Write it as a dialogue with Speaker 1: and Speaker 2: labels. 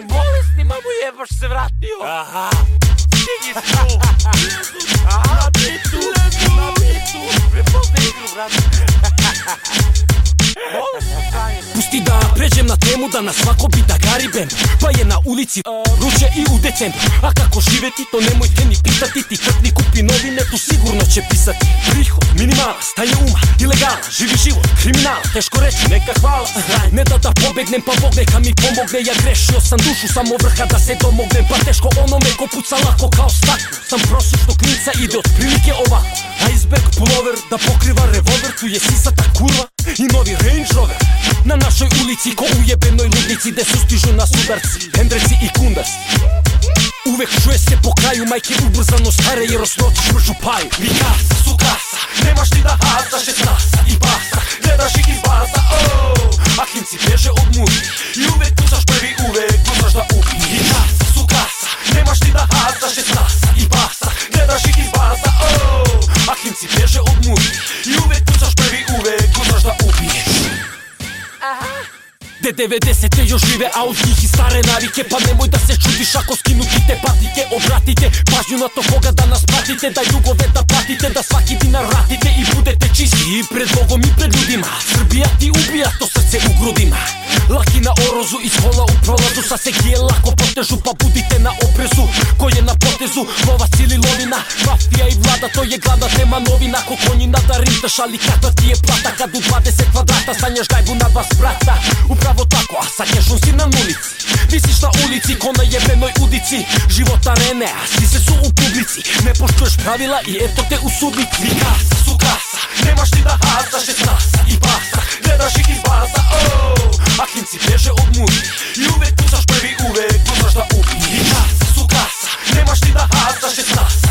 Speaker 1: Болесни маму ебаш се вратио.
Speaker 2: Аха.
Speaker 1: Стиги су. На биту, на биту. Препозна игру, брат. Болесни
Speaker 2: На на свако би да гарибем. Па е на улици руче и у А како живети то немојте ни питати. Ти кад ни купи новине, ту сигурно ќе писати. Приход, минимал, стање ума, илегална Живи живот, криминал, тешко речи, нека хвала Не да да побегнем, па Бог нека ми помогне. Ја грешио сам душу, само врха да се домогнем. Па тешко ономе го пуца лако као стак. Сам просушно клинца иде од прилике ова Айсберг пуловер да покрива револвер Ту е сисата курва и нови Range Rover. На нашој улици ко ујебеној лудници Де сустижу на сударци, хендреци и кундарци Увек чуе се по крају мајке убрзано старе и роснотиш мржу пају. Ми каса, су каса, немаш ти да хаса шестнаса и баса Де 90-те још живе, а од njih и старе навике. Па немој да се чудиш ако скинутите патите Обратите пажњу на то кога да нас пратите Да југове да платите, да сваки динар вратите И будете чисти. И пред Богом и пред людима. Србија ти убија, то се Лаки на орозу и кола у пролазу Са се ги е лако потежу, па будите на опрезу Кој е на потезу, нова сили ловина Мафија и влада, тој е главна тема новина Ко коњи на да ринташ, али каква ти е плата Каду 20 квадрата, станеш гајбу на вас брата Управо тако, а сакеш он си на улици Висиш на улици, ко на јебеној удици Живота рене, а си се су у публици Не поштуеш правила и ето те усудници Ми каса, су каса, немаш ти да хаса Шестнаса Just lost.